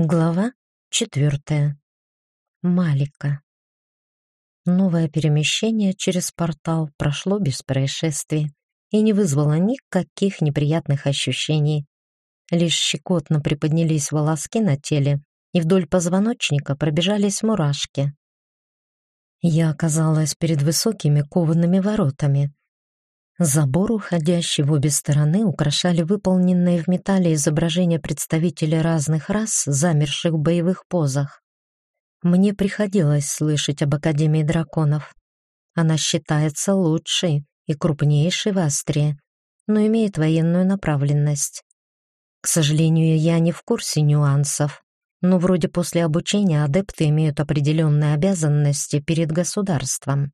Глава четвертая. Малика. Новое перемещение через портал прошло без происшествий и не вызвало никаких неприятных ощущений. Лишь щекотно приподнялись волоски на теле, и вдоль позвоночника пробежались мурашки. Я оказалась перед высокими коваными воротами, Забор, уходящий в обе стороны, украшали выполненные в металле изображения представителей разных рас, замерших в боевых позах. Мне приходилось слышать об Академии драконов. Она считается лучшей и крупнейшей в Астрии, но имеет военную направленность. К сожалению, я не в курсе нюансов, но вроде после обучения адепты имеют определенные обязанности перед государством.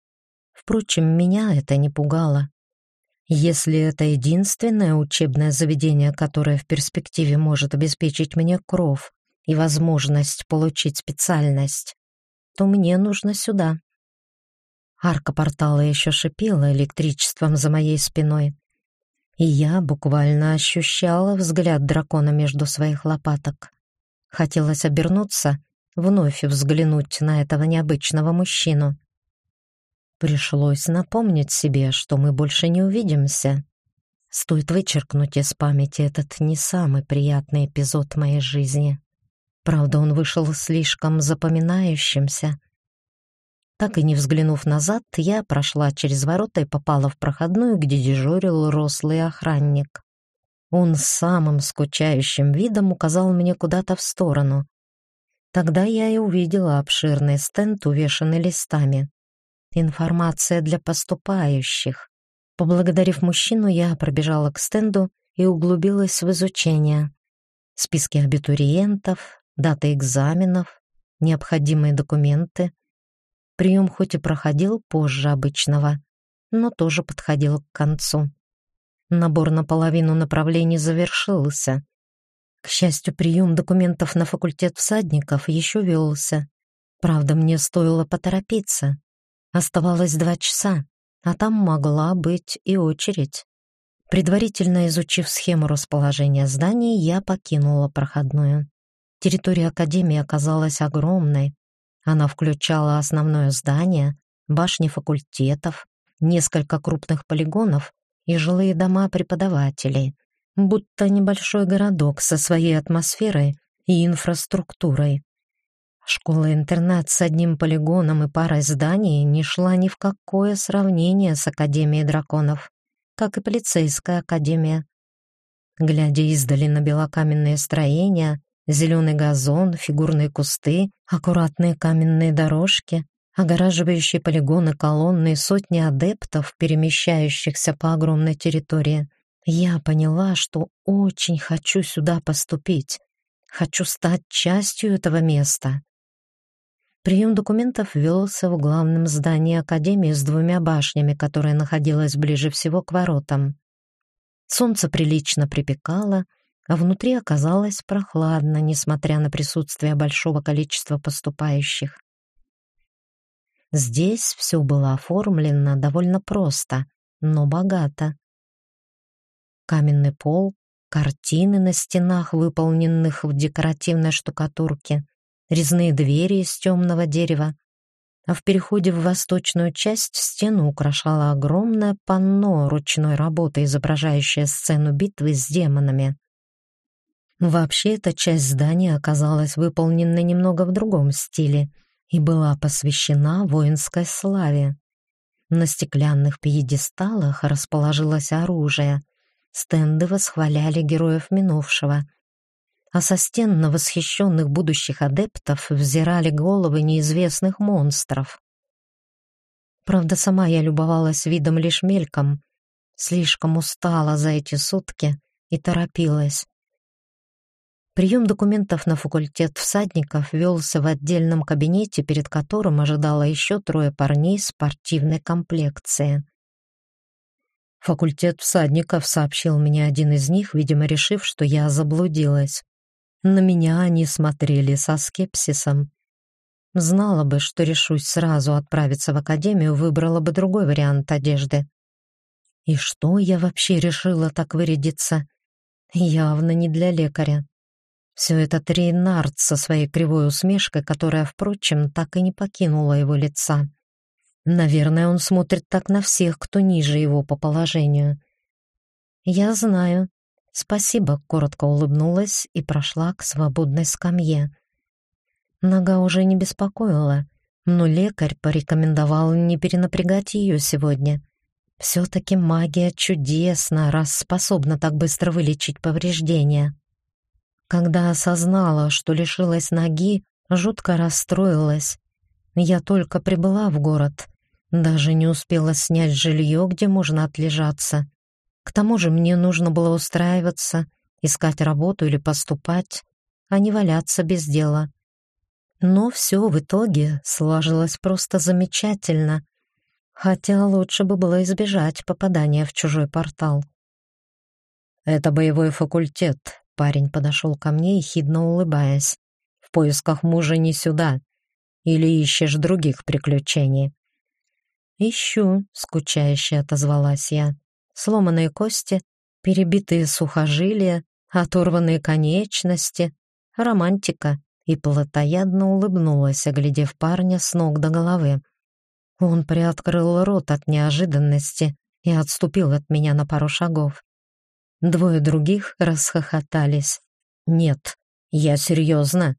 Впрочем, меня это не пугало. Если это единственное учебное заведение, которое в перспективе может обеспечить мне кров и возможность получить специальность, то мне нужно сюда. Арка портала еще шипела электричеством за моей спиной, и я буквально ощущала взгляд дракона между своих лопаток. Хотелось обернуться, вновь взглянуть на этого необычного мужчину. Пришлось напомнить себе, что мы больше не увидимся. Стоит вычеркнуть из памяти этот не самый приятный эпизод моей жизни. Правда, он вышел слишком запоминающимся. Так и не взглянув назад, я прошла через ворота и попала в проходную, где дежурил рослый охранник. Он с самым скучающим видом указал мне куда-то в сторону. Тогда я и увидела обширный стенд, увешанный листами. Информация для поступающих. Поблагодарив мужчину, я пробежала к стенду и углубилась в изучение. Списки абитуриентов, даты экзаменов, необходимые документы. Прием хоть и проходил позже обычного, но тоже подходил к концу. Набор на половину направлений завершился. К счастью, прием документов на факультет всадников еще велся. Правда, мне стоило поторопиться. Оставалось два часа, а там могла быть и очередь. Предварительно изучив схему расположения зданий, я покинула проходную. Территория Академии оказалась огромной. Она включала основное здание, башни факультетов, несколько крупных полигонов и жилые дома преподавателей, будто небольшой городок со своей атмосферой и инфраструктурой. Школа-интернат с одним полигоном и парой зданий не шла ни в какое сравнение с Академией драконов, как и полицейская академия. Глядя издали на белокаменные строения, зеленый газон, фигурные кусты, аккуратные каменные дорожки, огораживающие полигоны колонны и сотни адептов, перемещающихся по огромной территории, я поняла, что очень хочу сюда поступить, хочу стать частью этого места. Прием документов велся в главном здании Академии с двумя башнями, которая находилась ближе всего к воротам. Солнце прилично припекало, а внутри оказалось прохладно, несмотря на присутствие большого количества поступающих. Здесь все было оформлено довольно просто, но богато. Каменный пол, картины на стенах, выполненных в декоративной штукатурке, резные двери из темного дерева, а в переходе в восточную часть стену украшало огромное панно ручной работы, изображающее сцену битвы с демонами. Вообще, эта часть здания оказалась выполнена немного в другом стиле и была посвящена воинской славе. На стеклянных пьедесталах расположилось оружие. Стенды восхваляли героев минувшего, а со стен на восхищенных будущих адептов взирали головы неизвестных монстров. Правда, сама я любовалась видом лишь мельком, слишком устала за эти сутки и торопилась. Прием документов на факультет всадников велся в отдельном кабинете, перед которым ожидало еще трое парней спортивной комплекции. «Факультет всадников», — сообщил мне один из них, видимо, решив, что я заблудилась. На меня они смотрели со скепсисом. Знала бы, что решусь сразу отправиться в академию, выбрала бы другой вариант одежды. И что я вообще решила так вырядиться? Явно не для лекаря. Все это Тринард со своей кривой усмешкой, которая, впрочем, так и не покинула его лица. Наверное, он смотрит так на всех, кто ниже его по положению. «Я знаю. Спасибо», — коротко улыбнулась и прошла к свободной скамье. Нога уже не беспокоила, но лекарь порекомендовал не перенапрягать ее сегодня. Все-таки магия чудесна, раз способна так быстро вылечить повреждения. Когда осознала, что лишилась ноги, жутко расстроилась. Я только прибыла в город, даже не успела снять жилье, где можно отлежаться. К тому же мне нужно было устраиваться, искать работу или поступать, а не валяться без дела. Но все в итоге сложилось просто замечательно, хотя лучше бы было избежать попадания в чужой портал. «Это боевой факультет», — парень подошел ко мне, ехидно улыбаясь. «В поисках мужа не сюда. Или ищешь других приключений?» «Ищу», — скучающе отозвалась я сломанные кости, перебитые сухожилия, оторванные конечности, романтика, и плотоядно улыбнулась, оглядев парня с ног до головы. Он приоткрыл рот от неожиданности и отступил от меня на пару шагов. Двое других расхохотались. «Нет, я серьезно.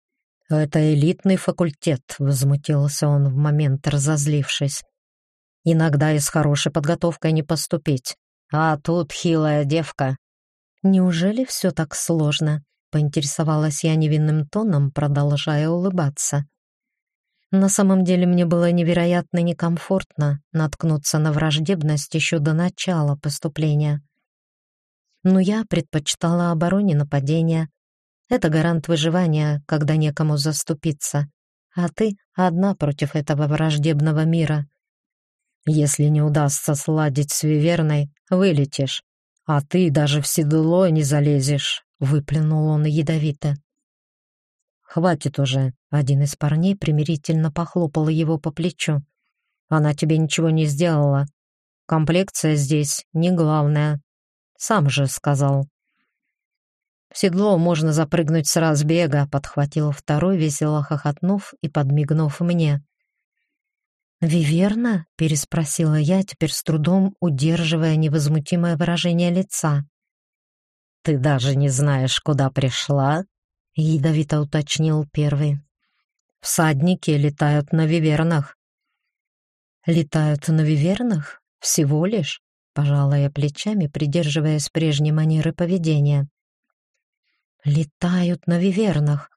Это элитный факультет», — возмутился он в момент, разозлившись. «Иногда и с хорошей подготовкой не поступить. А тут хилая девка. Неужели все так сложно? Поинтересовалась я невинным тоном, продолжая улыбаться. На самом деле мне было невероятно некомфортно наткнуться на враждебность еще до начала поступления. Но я предпочитала обороне нападения. Это гарант выживания, когда некому заступиться. А ты одна против этого враждебного мира. Если не удастся сладить с Виверной, вылетишь. А ты даже в седло не залезешь», — выплюнул он ядовито. «Хватит уже», — один из парней примирительно похлопал его по плечу. «Она тебе ничего не сделала. Комплекция здесь не главное. Сам же сказал». «В седло можно запрыгнуть с разбега», — подхватил второй, весело хохотнув и подмигнув мне. «Виверна?» — переспросила я, теперь с трудом удерживая невозмутимое выражение лица. «Ты даже не знаешь, куда пришла?» — ядовито уточнил первый. «Всадники летают на вивернах». «Летают на вивернах? Всего лишь?» — пожала я плечами, придерживаясь прежней манеры поведения. «Летают на вивернах.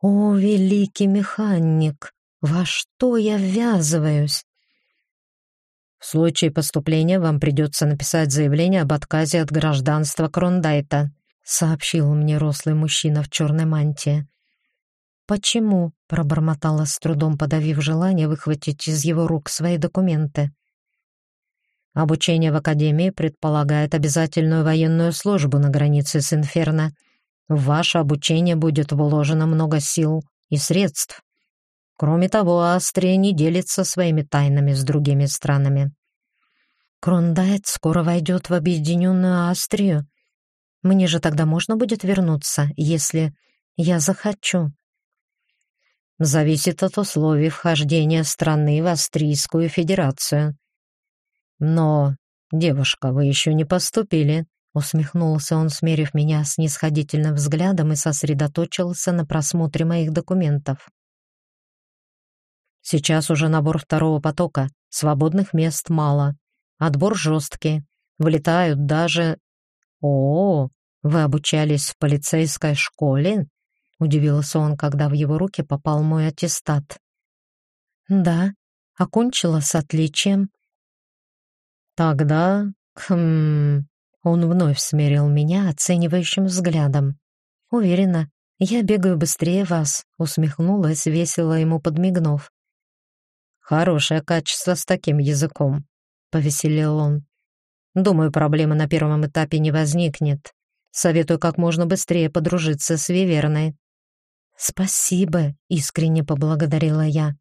О, великий механик!» Во что я ввязываюсь? В случае поступления вам придется написать заявление об отказе от гражданства Крондайта, сообщил мне рослый мужчина в черной мантии. «Почему?» — пробормотала с трудом, подавив желание выхватить из его рук свои документы. «Обучение в Академии предполагает обязательную военную службу на границе с Инферно. В ваше обучение будет вложено много сил и средств. Кроме того, Австрия не делится своими тайнами с другими странами. Крондайт скоро войдет в объединенную Австрию. Мне же тогда можно будет вернуться, если я захочу. Зависит от условий вхождения страны в Австрийскую Федерацию. Но, девушка, вы еще не поступили, усмехнулся он, смерив меня снисходительным взглядом и сосредоточился на просмотре моих документов. Сейчас уже набор второго потока, свободных мест мало. Отбор жесткий. Вылетают даже... О, вы обучались в полицейской школе? Удивился он, когда в его руки попал мой аттестат. Да, окончила с отличием. Тогда, хм... Он вновь смерил меня оценивающим взглядом. Уверена, я бегаю быстрее вас, усмехнулась, весело ему подмигнув. Хорошее качество с таким языком, повеселел он. Думаю, проблемы на первом этапе не возникнет. Советую как можно быстрее подружиться с Виверной. Спасибо, искренне поблагодарила я.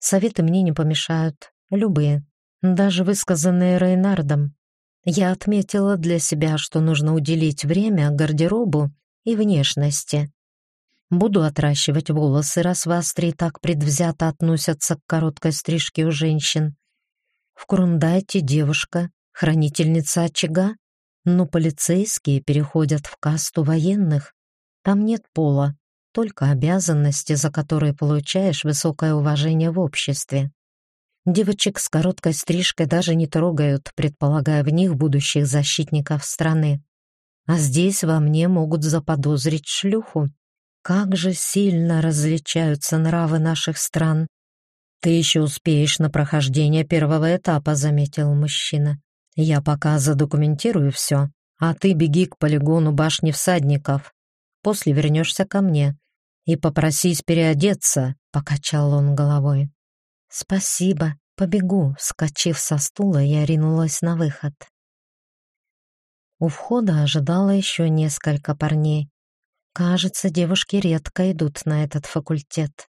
Советы мне не помешают, любые, даже высказанные Рейнардом. Я отметила для себя, что нужно уделить время гардеробу и внешности. Буду отращивать волосы, раз в Австрии так предвзято относятся к короткой стрижке у женщин. В Крундайте девушка, хранительница очага, но полицейские переходят в касту военных. Там нет пола, только обязанности, за которые получаешь высокое уважение в обществе. Девочек с короткой стрижкой даже не трогают, предполагая в них будущих защитников страны. А здесь во мне могут заподозрить шлюху. Как же сильно различаются нравы наших стран. Ты еще успеешь на прохождение первого этапа, заметил мужчина. Я пока задокументирую все, а ты беги к полигону башни всадников. После вернешься ко мне и попросись переодеться, покачал он головой. Спасибо, побегу, вскочив со стула, я ринулась на выход. У входа ожидало еще несколько парней. Кажется, девушки редко идут на этот факультет.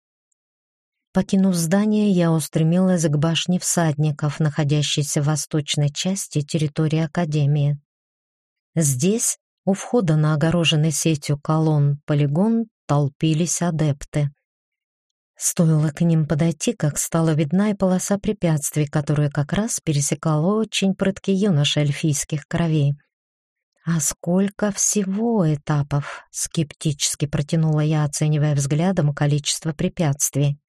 Покинув здание, я устремилась к башне всадников, находящейся в восточной части территории Академии. Здесь, у входа на огороженный сетью колонн полигон, толпились адепты. Стоило к ним подойти, как стала видна и полоса препятствий, которую как раз пересекала очень прыткий юноша эльфийских кровей — «А сколько всего этапов?» — скептически протянула я, оценивая взглядом количество препятствий.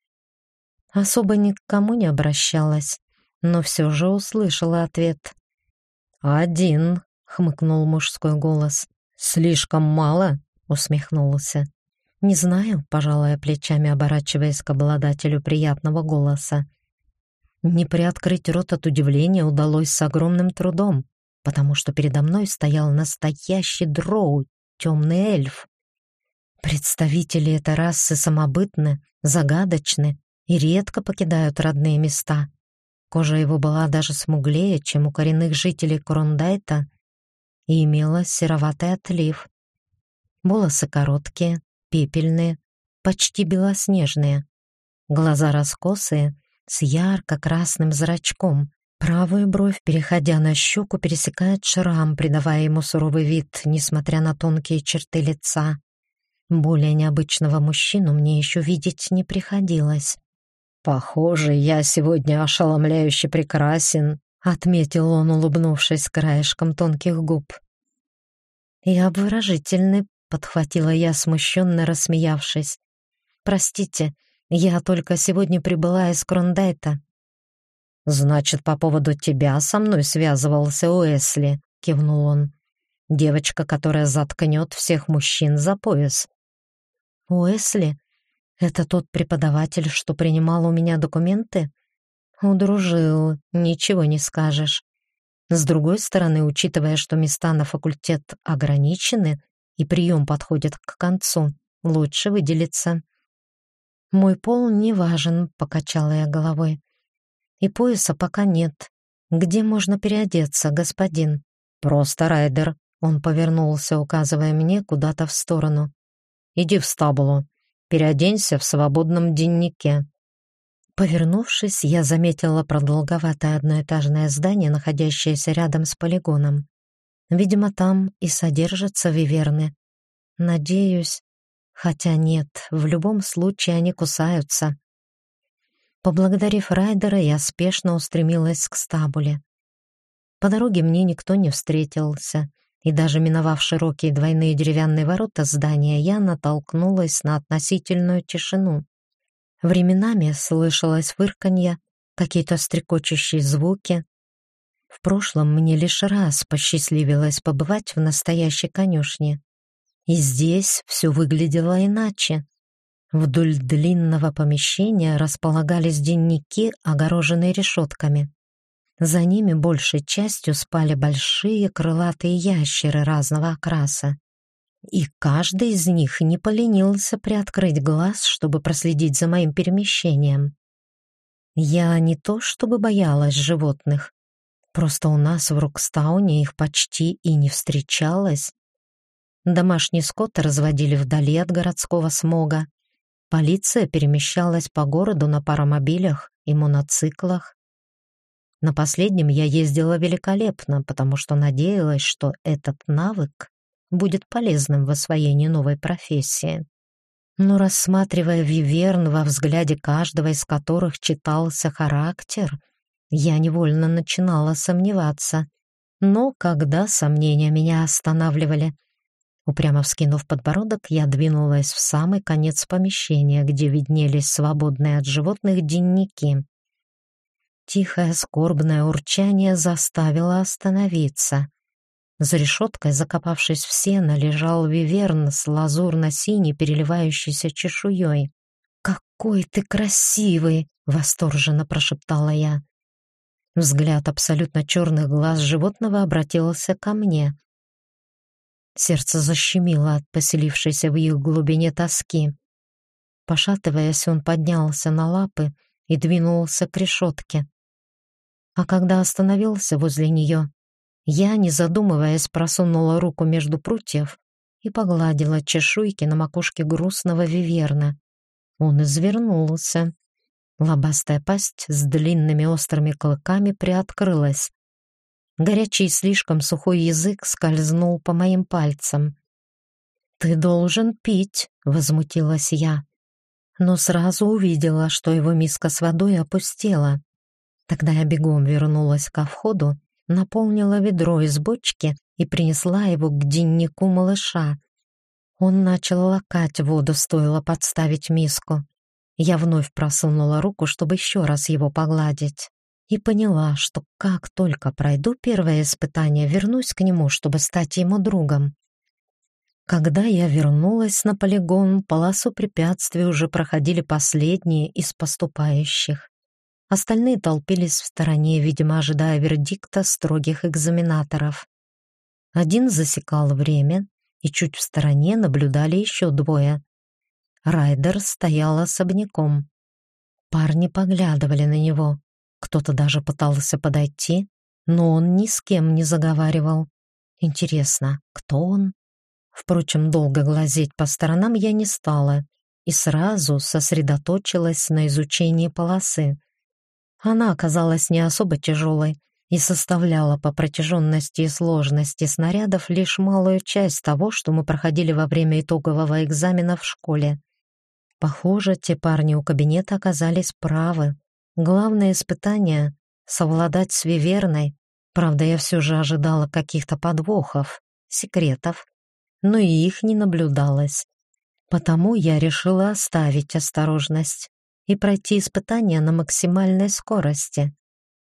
Особо ни к кому не обращалась, но все же услышала ответ. «Один», — хмыкнул мужской голос. «Слишком мало?» — усмехнулся. «Не знаю», — пожалуя плечами, оборачиваясь к обладателю приятного голоса. Не приоткрыть рот от удивления удалось с огромным трудом потому что передо мной стоял настоящий дроу, темный эльф. Представители этой расы самобытны, загадочны и редко покидают родные места. Кожа его была даже смуглее, чем у коренных жителей Крондайта, и имела сероватый отлив. Волосы короткие, пепельные, почти белоснежные. Глаза раскосые, с ярко-красным зрачком, Правую бровь, переходя на щеку, пересекает шрам, придавая ему суровый вид, несмотря на тонкие черты лица. Более необычного мужчину мне еще видеть не приходилось. «Похоже, я сегодня ошеломляюще прекрасен», — отметил он, улыбнувшись краешком тонких губ. «И обворожительный», — подхватила я, смущенно рассмеявшись. «Простите, я только сегодня прибыла из Крондайта. «Значит, по поводу тебя со мной связывался Уэсли», — кивнул он. «Девочка, которая заткнет всех мужчин за пояс». «Уэсли? Это тот преподаватель, что принимал у меня документы?» «Удружил, ничего не скажешь». С другой стороны, учитывая, что места на факультет ограничены и прием подходит к концу, лучше выделиться. «Мой пол не важен», — покачала я головой и пояса пока нет. Где можно переодеться, господин? Просто райдер. Он повернулся, указывая мне куда-то в сторону. Иди в стабулу. Переоденься в свободном деннике. Повернувшись, я заметила продолговатое одноэтажное здание, находящееся рядом с полигоном. Видимо, там и содержатся виверны. Надеюсь, хотя нет, в любом случае они кусаются. Поблагодарив Райдера, я спешно устремилась к стабуле. По дороге мне никто не встретился, и даже миновав широкие двойные деревянные ворота здания, я натолкнулась на относительную тишину. Временами слышалось фырканье, какие-то стрекочущие звуки. В прошлом мне лишь раз посчастливилось побывать в настоящей конюшне. И здесь все выглядело иначе. Вдоль длинного помещения располагались денники, огороженные решетками. За ними большей частью спали большие крылатые ящеры разного окраса. И каждый из них не поленился приоткрыть глаз, чтобы проследить за моим перемещением. Я не то чтобы боялась животных, просто у нас в Рокстауне их почти и не встречалось. Домашний скот разводили вдали от городского смога, Полиция перемещалась по городу на паромобилях и моноциклах. На последнем я ездила великолепно, потому что надеялась, что этот навык будет полезным в освоении новой профессии. но рассматривая виверн, во взгляде каждого из которых читался характер, я невольно начинала сомневаться. Но когда сомнения меня останавливали, упрямо вскинув подбородок, я двинулась в самый конец помещения, где виднелись свободные от животных денники. Тихое скорбное урчание заставило остановиться. За решеткой, закопавшись в сено, лежал виверн с лазурно-синей переливающейся чешуей. «Какой ты красивый!» — восторженно прошептала я. Взгляд абсолютно черных глаз животного обратился ко мне. Сердце защемило от поселившейся в их глубине тоски. Пошатываясь, он поднялся на лапы и двинулся к решетке. А когда остановился возле нее, я, не задумываясь, просунула руку между прутьев и погладила чешуйки на макушке грустного виверна. Он извернулся. Лобастая пасть с длинными острыми клыками приоткрылась. Горячий слишком сухой язык скользнул по моим пальцам. «Ты должен пить», — возмутилась я. Но сразу увидела, что его миска с водой опустела. Тогда я бегом вернулась ко входу наполнила ведро из бочки и принесла его к деннику малыша. Он начал лакать воду, стоило подставить миску. Я вновь просунула руку, чтобы еще раз его погладить, и поняла, что как только пройду первое испытание, вернусь к нему, чтобы стать ему другом. Когда я вернулась на полигон, полосу препятствий уже проходили последние из поступающих. Остальные толпились в стороне, видимо, ожидая вердикта строгих экзаменаторов. Один засекал время, и чуть в стороне наблюдали еще двое. Райдер стоял особняком. Парни поглядывали на него. Кто-то даже пытался подойти, но он ни с кем не заговаривал. Интересно, кто он? Впрочем, долго глазеть по сторонам я не стала и сразу сосредоточилась на изучении полосы. Она оказалась не особо тяжелой и составляла по протяженности и сложности снарядов лишь малую часть того, что мы проходили во время итогового экзамена в школе. Похоже, те парни у кабинета оказались правы. Главное испытание — совладать с Виверной. Правда, я все же ожидала каких-то подвохов, секретов, но и их не наблюдалось. Потому я решила оставить осторожность и пройти испытания на максимальной скорости.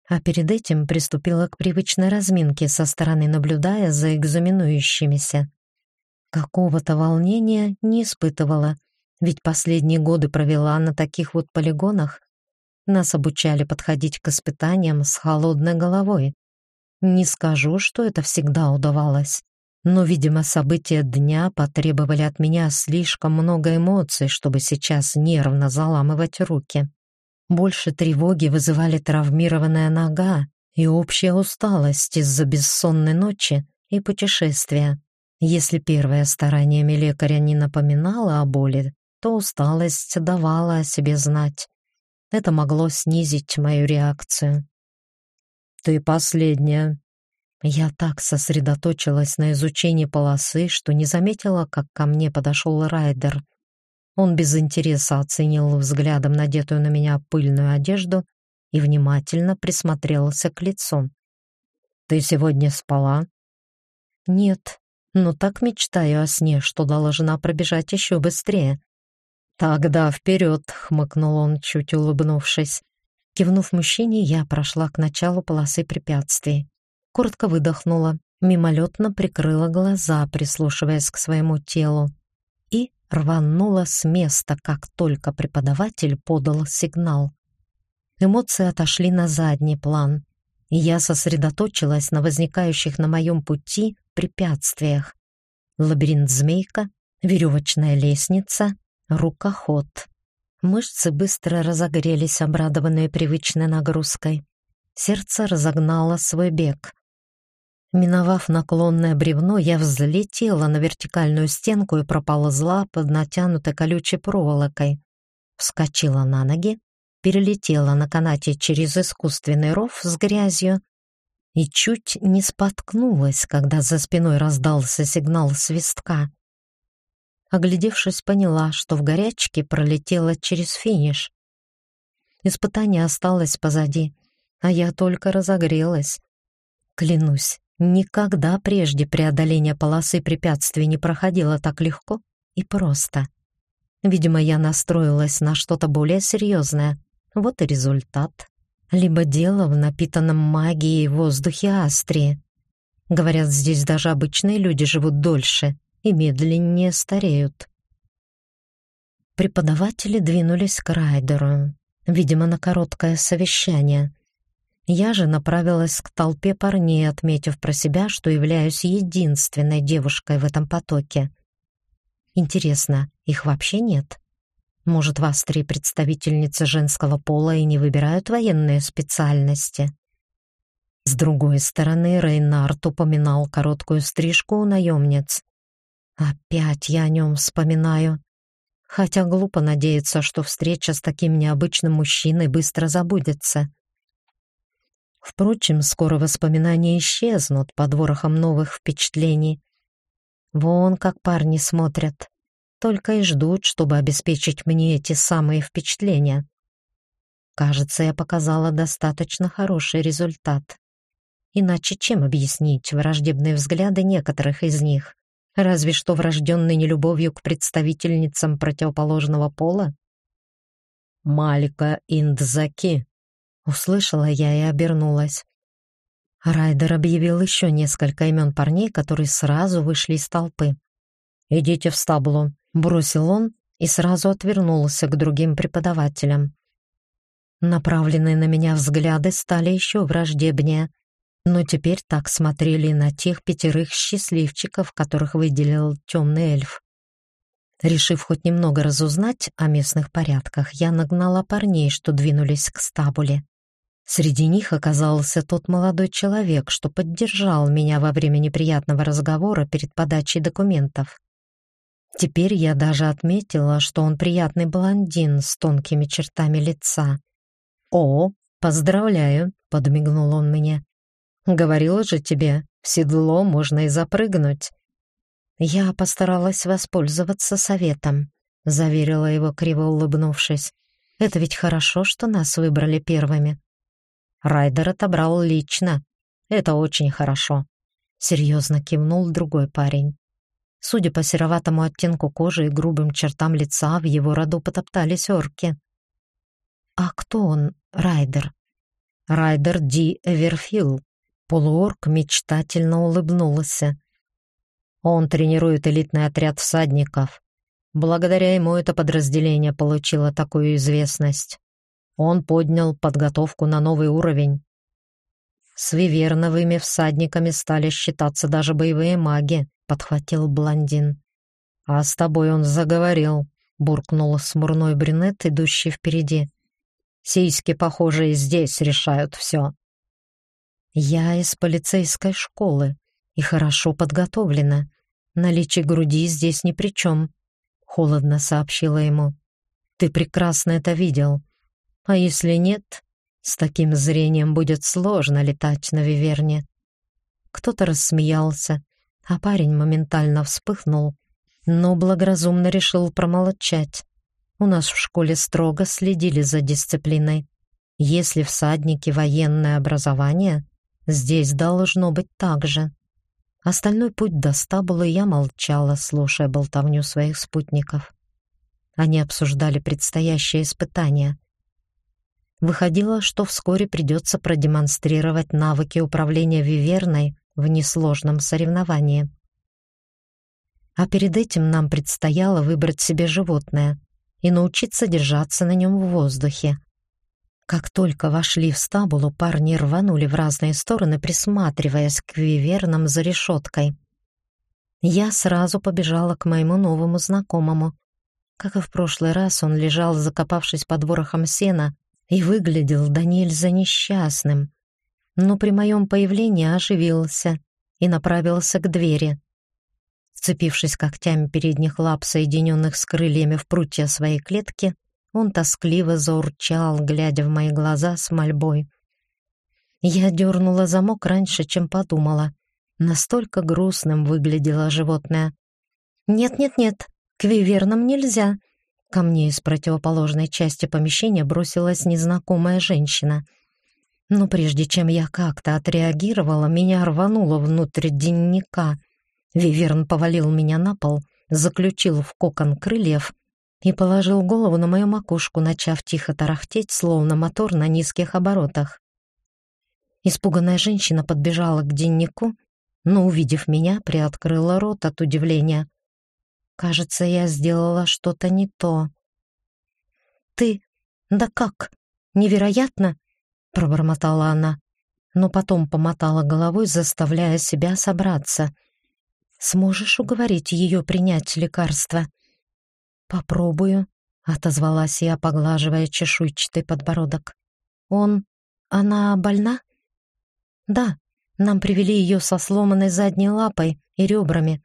А перед этим приступила к привычной разминке со стороны, наблюдая за экзаменующимися. Какого-то волнения не испытывала, ведь последние годы провела на таких вот полигонах. Нас обучали подходить к испытаниям с холодной головой. Не скажу, что это всегда удавалось. Но, видимо, события дня потребовали от меня слишком много эмоций, чтобы сейчас нервно заламывать руки. Больше тревоги вызывали травмированная нога и общая усталость из-за бессонной ночи и путешествия. Если первое стараниями лекаря не напоминало о боли, то усталость давала о себе знать. Это могло снизить мою реакцию. «Ты последняя», я так сосредоточилась на изучении полосы, что не заметила, как ко мне подошел Райдер. Он без интереса оценил взглядом надетую на меня пыльную одежду и внимательно присмотрелся к лицу. «Ты сегодня спала?» «Нет, но так мечтаю о сне, что должна пробежать еще быстрее». «Тогда вперед!» — хмыкнул он, чуть улыбнувшись. Кивнув мужчине, я прошла к началу полосы препятствий коротко выдохнула, мимолетно прикрыла глаза, прислушиваясь к своему телу, и рванула с места, как только преподаватель подал сигнал. Эмоции отошли на задний план, и я сосредоточилась на возникающих на моем пути препятствиях. Лабиринт-змейка, веревочная лестница, рукоход. Мышцы быстро разогрелись, обрадованные привычной нагрузкой. Сердце разогнало свой бег. Миновав наклонное бревно, я взлетела на вертикальную стенку и проползла под натянутой колючей проволокой. Вскочила на ноги, перелетела на канате через искусственный ров с грязью и чуть не споткнулась, когда за спиной раздался сигнал свистка. Оглядевшись, поняла, что в горячке пролетела через финиш. Испытание осталось позади, а я только разогрелась. Клянусь, никогда прежде преодоление полосы препятствий не проходило так легко и просто. Видимо, я настроилась на что-то более серьезное. Вот и результат. Либо дело в напитанном магией воздухе Астрии. Говорят, здесь даже обычные люди живут дольше и медленнее стареют. Преподаватели двинулись к Райдеру, видимо, на короткое совещание. Я же направилась к толпе парней, отметив про себя, что являюсь единственной девушкой в этом потоке. Интересно, их вообще нет? Может, в Австрии представительницы женского пола и не выбирают военные специальности? С другой стороны, Рейнард упоминал короткую стрижку у наемниц. Опять я о нем вспоминаю. Хотя глупо надеяться, что встреча с таким необычным мужчиной быстро забудется. Впрочем, скоро воспоминания исчезнут под ворохом новых впечатлений. Вон как парни смотрят. Только и ждут, чтобы обеспечить мне эти самые впечатления. Кажется, я показала достаточно хороший результат. Иначе чем объяснить враждебные взгляды некоторых из них? Разве что врожденной нелюбовью к представительницам противоположного пола? «Малика Индзаки», — услышала я и обернулась. Райдер объявил еще несколько имен парней, которые сразу вышли из толпы. «Идите в стаблу», — бросил он и сразу отвернулся к другим преподавателям. Направленные на меня взгляды стали еще враждебнее, но теперь так смотрели на тех пятерых счастливчиков, которых выделил темный эльф. Решив хоть немного разузнать о местных порядках, я нагнала парней, что двинулись к стабуле. Среди них оказался тот молодой человек, что поддержал меня во время неприятного разговора перед подачей документов. Теперь я даже отметила, что он приятный блондин с тонкими чертами лица. «О, поздравляю!» — подмигнул он мне. «Говорила же тебе, в седло можно и запрыгнуть». Я постаралась воспользоваться советом, заверила его, криво улыбнувшись. «Это ведь хорошо, что нас выбрали первыми. Райдер отобрал лично. Это очень хорошо. Серьезно кивнул другой парень. Судя по сероватому оттенку кожи и грубым чертам лица, в его роду потоптались орки. А кто он, Райдер? Райдер Ди Эверфилл. Полуорк мечтательно улыбнулся. Он тренирует элитный отряд всадников. Благодаря ему это подразделение получило такую известность. Он поднял подготовку на новый уровень. С виверновыми всадниками стали считаться даже боевые маги, подхватил блондин. А с тобой он заговорил, буркнул смурной брюнет, идущий впереди. Сиськи, похоже, и здесь решают все. Я из полицейской школы и хорошо подготовлена. Наличие груди здесь ни при чем, холодно сообщила ему. Ты прекрасно это видел. А если нет, с таким зрением будет сложно летать на Виверне. Кто-то рассмеялся, а парень моментально вспыхнул, но благоразумно решил промолчать. У нас в школе строго следили за дисциплиной. Если всадники военное образование, здесь должно быть так же. Остальной путь до стабула я молчала, слушая болтовню своих спутников. Они обсуждали предстоящее испытание — Выходило, что вскоре придется продемонстрировать навыки управления виверной в несложном соревновании. А перед этим нам предстояло выбрать себе животное и научиться держаться на нем в воздухе. Как только вошли в стабулу, парни рванули в разные стороны, присматриваясь к вивернам за решеткой. Я сразу побежала к моему новому знакомому. Как и в прошлый раз, он лежал, закопавшись под ворохом сена, и выглядел да нельзя несчастным, но при моем появлении оживился и направился к двери. Вцепившись когтями передних лап, соединенных с крыльями в прутья своей клетки, он тоскливо заурчал, глядя в мои глаза с мольбой. Я дернула замок раньше, чем подумала. Настолько грустным выглядело животное. «Нет-нет-нет», к вивернам нельзя!» Ко мне из противоположной части помещения бросилась незнакомая женщина. Но прежде чем я как-то отреагировала, меня рвануло внутрь дневника. Виверн повалил меня на пол, заключил в кокон крыльев и положил голову на мою макушку, начав тихо тарахтеть, словно мотор на низких оборотах. Испуганная женщина подбежала к дневнику, но, увидев меня, приоткрыла рот от удивления. Кажется, я сделала что-то не то. «Ты? Да как? Невероятно!» — пробормотала она, но потом помотала головой, заставляя себя собраться. «Сможешь уговорить ее принять лекарство?» «Попробую», — отозвалась я, поглаживая чешуйчатый подбородок. «Он... Она больна?» «Да, нам привели ее со сломанной задней лапой и ребрами.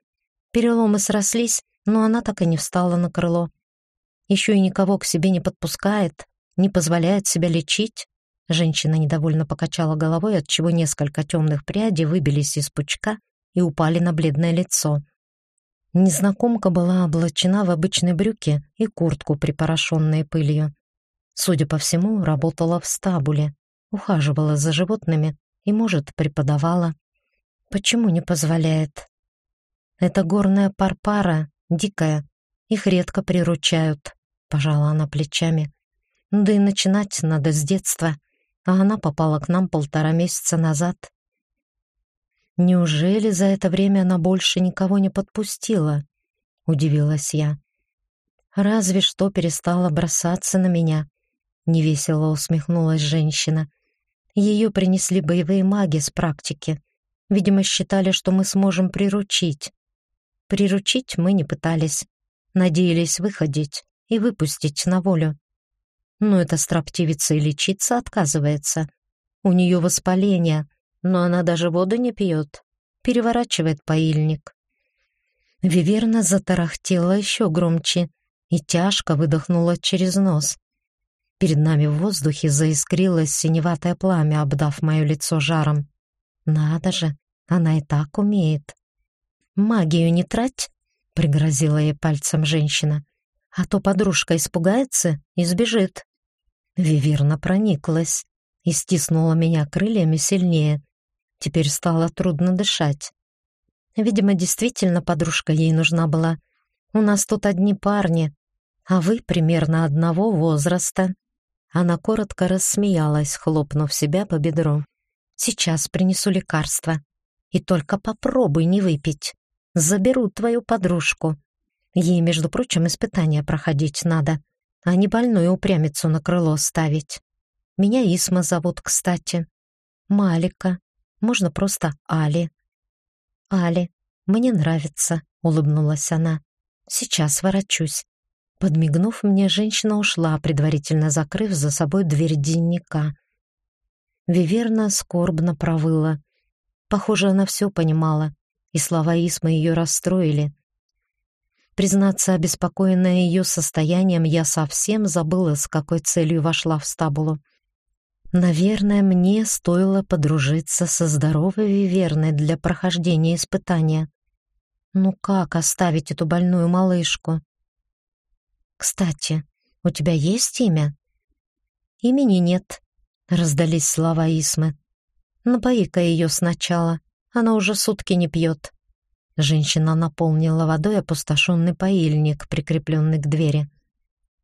Переломы срослись, но она так и не встала на крыло. Еще и никого к себе не подпускает, не позволяет себя лечить. Женщина недовольно покачала головой, отчего несколько темных прядей выбились из пучка и упали на бледное лицо. Незнакомка была облачена в обычные брюки и куртку, припорошенные пылью. Судя по всему, работала в стабуле, ухаживала за животными и, может, преподавала. Почему не позволяет? Это горная парпара дикая, их редко приручают, пожала она плечами. Да и начинать надо с детства, а она попала к нам полтора месяца назад. Неужели за это время она больше никого не подпустила? Удивилась я. Разве что перестала бросаться на меня. Невесело усмехнулась женщина. Ее принесли боевые маги с практики. Видимо, считали, что мы сможем приручить. Приручить мы не пытались. Надеялись выходить и выпустить на волю. Но эта строптивица и лечиться отказывается. У нее воспаление, но она даже воду не пьет. Переворачивает поильник. Виверна затарахтела еще громче и тяжко выдохнула через нос. Перед нами в воздухе заискрилось синеватое пламя, обдав мое лицо жаром. Надо же, она и так умеет. «Магию не трать», — пригрозила ей пальцем женщина, «а то подружка испугается и сбежит». Виверна прониклась и стиснула меня крыльями сильнее. Теперь стало трудно дышать. Видимо, действительно подружка ей нужна была. У нас тут одни парни, а вы примерно одного возраста. Она коротко рассмеялась, хлопнув себя по бедру. Сейчас принесу лекарство. И только попробуй не выпить. Заберу твою подружку. Ей, между прочим, испытания проходить надо, а не больную упрямицу на крыло ставить. Меня Исма зовут, кстати. Малика. Можно просто Али. Али, мне нравится, улыбнулась она. Сейчас ворочусь. Подмигнув мне, женщина ушла, предварительно закрыв за собой дверь дневника. Виверна скорбно провыла. Похоже, она все понимала и слова Исмы ее расстроили. Признаться, обеспокоенная ее состоянием, я совсем забыла, с какой целью вошла в стабулу. Наверное, мне стоило подружиться со здоровой Виверной для прохождения испытания. Ну как оставить эту больную малышку? Кстати, у тебя есть имя? Имени нет, раздались слова Исмы. Напои-ка ее сначала. Она уже сутки не пьет. Женщина наполнила водой опустошенный поильник, прикрепленный к двери.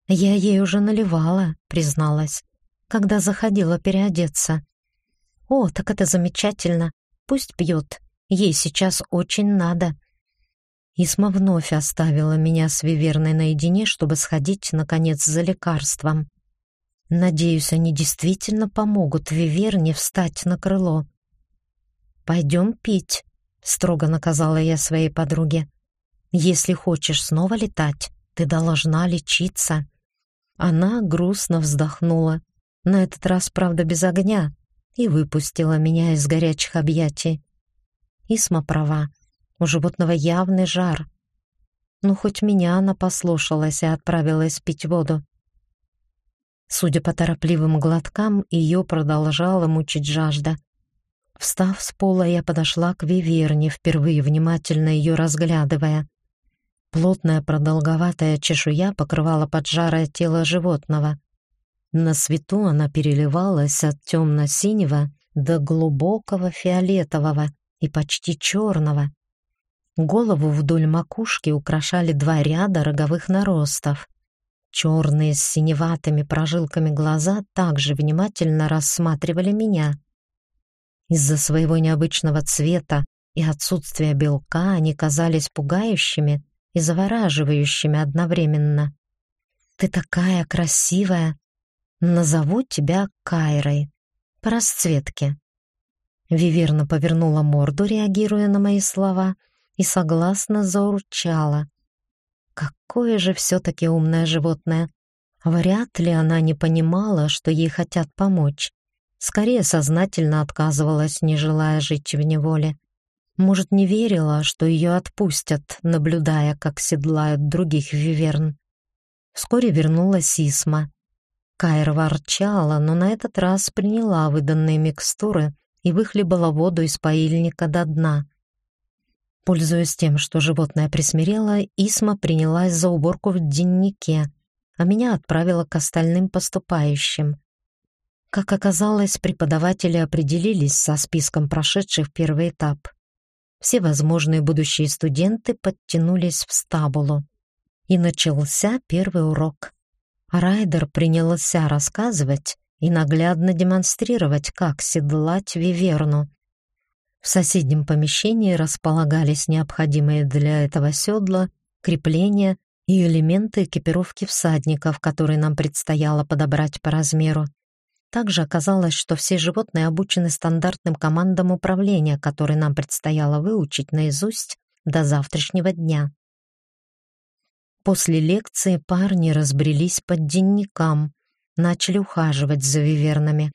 Я ей уже наливала, призналась, когда заходила переодеться. О, так это замечательно. Пусть пьет. Ей сейчас очень надо. Исма вновь оставила меня с Виверной наедине, чтобы сходить, наконец, за лекарством. Надеюсь, они действительно помогут Виверне встать на крыло. «Пойдем пить», — строго наказала я своей подруге. «Если хочешь снова летать, ты должна лечиться». Она грустно вздохнула, на этот раз, правда, без огня, и выпустила меня из горячих объятий. Исма права, у животного явный жар. Ну, хоть меня она послушалась и отправилась пить воду. Судя по торопливым глоткам, ее продолжала мучить жажда — Встав с пола, я подошла к Виверне, впервые внимательно ее разглядывая. Плотная продолговатая чешуя покрывала поджарое тело животного. На свету она переливалась от темно-синего до глубокого фиолетового и почти черного. Голову вдоль макушки украшали два ряда роговых наростов. Черные с синеватыми прожилками глаза также внимательно рассматривали меня. Из-за своего необычного цвета и отсутствия белка они казались пугающими и завораживающими одновременно. «Ты такая красивая! Назову тебя Кайрой. По расцветке». Виверна повернула морду, реагируя на мои слова, и согласно заурчала. Какое же все-таки умное животное! Вряд ли она не понимала, что ей хотят помочь. Скорее, сознательно отказывалась, не желая жить в неволе. Может, не верила, что ее отпустят, наблюдая, как седлают других виверн. Вскоре вернулась Исма. Кайра ворчала, но на этот раз приняла выданные микстуры и выхлебала воду из паильника до дна. Пользуясь тем, что животное присмирело, Исма принялась за уборку в деннике, а меня отправила к остальным поступающим. Как оказалось, преподаватели определились со списком прошедших первый этап — все возможные будущие студенты подтянулись в стабулу. И начался первый урок. Райдер принялся рассказывать и наглядно демонстрировать, как седлать виверну. В соседнем помещении располагались необходимые для этого седла, крепления и элементы экипировки всадников, которые нам предстояло подобрать по размеру. Также оказалось, что все животные обучены стандартным командам управления, которые нам предстояло выучить наизусть до завтрашнего дня. После лекции парни разбрелись под денникам, начали ухаживать за вивернами.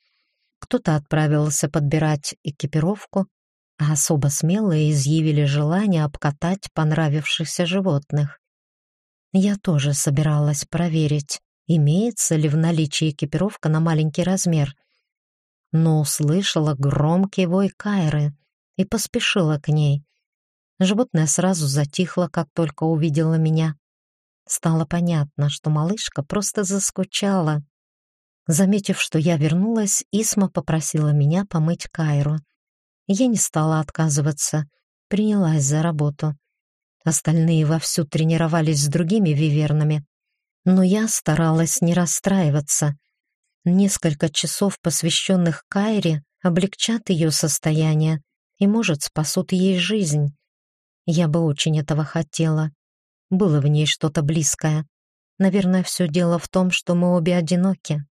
Кто-то отправился подбирать экипировку, а особо смелые изъявили желание обкатать понравившихся животных. Я тоже собиралась проверить, имеется ли в наличии экипировка на маленький размер. Но услышала громкий вой Кайры и поспешила к ней. Животное сразу затихло, как только увидела меня. Стало понятно, что малышка просто заскучала. Заметив, что я вернулась, Исма попросила меня помыть Кайру. Я не стала отказываться, принялась за работу. Остальные вовсю тренировались с другими вивернами, но я старалась не расстраиваться. Несколько часов, посвященных Кайре, облегчат ее состояние и, может, спасут ей жизнь. Я бы очень этого хотела. Было в ней что-то близкое. Наверное, все дело в том, что мы обе одиноки.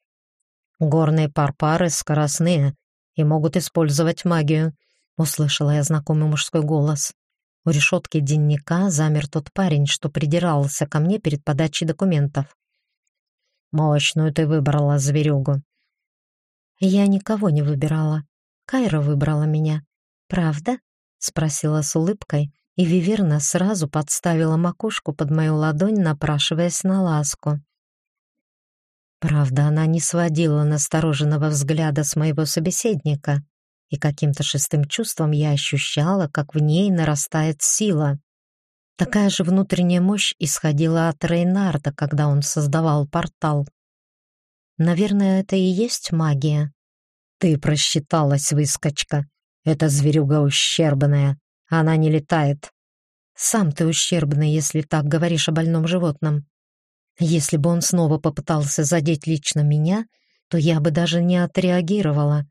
Горные парпары скоростные и могут использовать магию, услышала я знакомый мужской голос. У решетки денника замер тот парень, что придирался ко мне перед подачей документов. «Мощную ты выбрала зверюгу». «Я никого не выбирала. Кайра выбрала меня. Правда?» — спросила с улыбкой, и Виверна сразу подставила макушку под мою ладонь, напрашиваясь на ласку. Правда, она не сводила настороженного взгляда с моего собеседника, и каким-то шестым чувством я ощущала, как в ней нарастает сила. Такая же внутренняя мощь исходила от Рейнарда, когда он создавал портал. Наверное, это и есть магия. Ты просчиталась, выскочка. Это зверюга ущербная. Она не летает. Сам ты ущербный, если так говоришь о больном животном. Если бы он снова попытался задеть лично меня, то я бы даже не отреагировала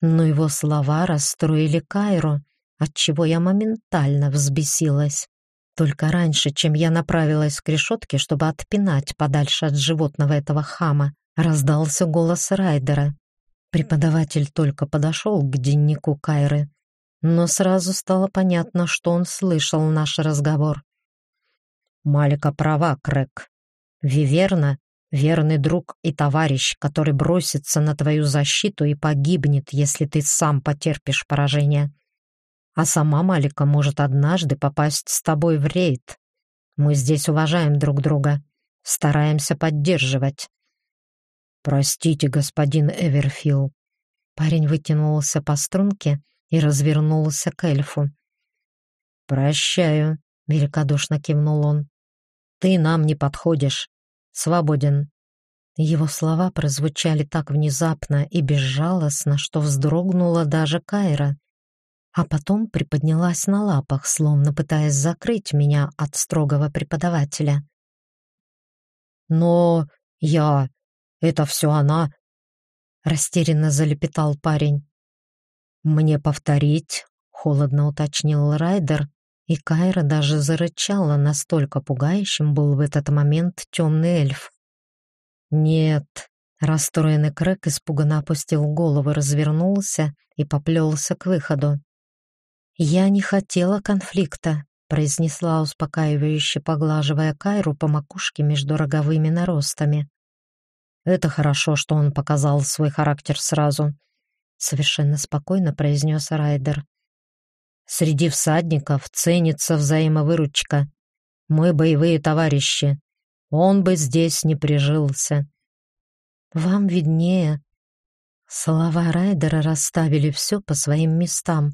но его слова расстроили Кайру, отчего я моментально взбесилась. Только раньше, чем я направилась к решетке, чтобы отпинать подальше от животного этого хама, раздался голос Райдера. Преподаватель только подошел к дневнику Кайры, но сразу стало понятно, что он слышал наш разговор. «Малика права, Крэк. Виверна верный друг и товарищ, который бросится на твою защиту и погибнет, если ты сам потерпишь поражение. А сама Малика может однажды попасть с тобой в рейд. Мы здесь уважаем друг друга, стараемся поддерживать. Простите, господин Эверфилл. Парень вытянулся по струнке и развернулся к эльфу. «Прощаю», — великодушно кивнул он. Ты нам не подходишь. Свободен». Его слова прозвучали так внезапно и безжалостно, что вздрогнула даже Кайра, а потом приподнялась на лапах, словно пытаясь закрыть меня от строгого преподавателя. «Но я... Это все она...» — растерянно залепетал парень. «Мне повторить?» — холодно уточнил Райдер, и Кайра даже зарычала, настолько пугающим был в этот момент темный эльф. «Нет», — расстроенный Крэк испуганно опустил голову, развернулся и поплелся к выходу. «Я не хотела конфликта», — произнесла успокаивающе, поглаживая Кайру по макушке между роговыми наростами. «Это хорошо, что он показал свой характер сразу», — совершенно спокойно произнес Райдер. «Среди всадников ценится взаимовыручка. Мы боевые товарищи. Он бы здесь не прижился». «Вам виднее». Слова Райдера расставили все по своим местам.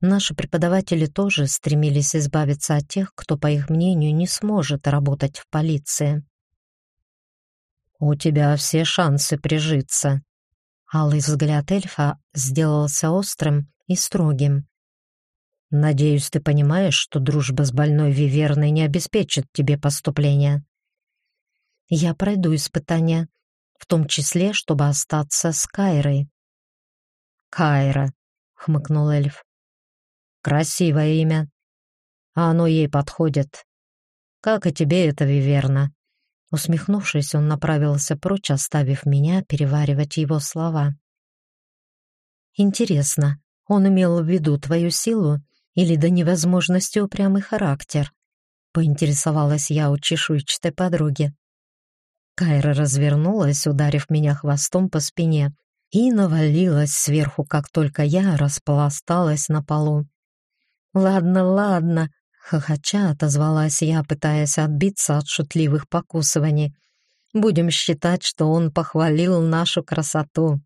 Наши преподаватели тоже стремились избавиться от тех, кто, по их мнению, не сможет работать в полиции. «У тебя все шансы прижиться». Алый взгляд эльфа сделался острым и строгим. «Надеюсь, ты понимаешь, что дружба с больной Виверной не обеспечит тебе поступления». «Я пройду испытания, в том числе, чтобы остаться с Кайрой». «Кайра», — хмыкнул эльф. «Красивое имя. А оно ей подходит. Как и тебе это, Виверна». Усмехнувшись, он направился прочь, оставив меня переваривать его слова. «Интересно, он имел в виду твою силу или до невозможности упрямый характер?» — поинтересовалась я у чешуйчатой подруги. Кайра развернулась, ударив меня хвостом по спине, и навалилась сверху, как только я распласталась на полу. «Ладно, ладно», Хохоча отозвалась я, пытаясь отбиться от шутливых покусываний. «Будем считать, что он похвалил нашу красоту».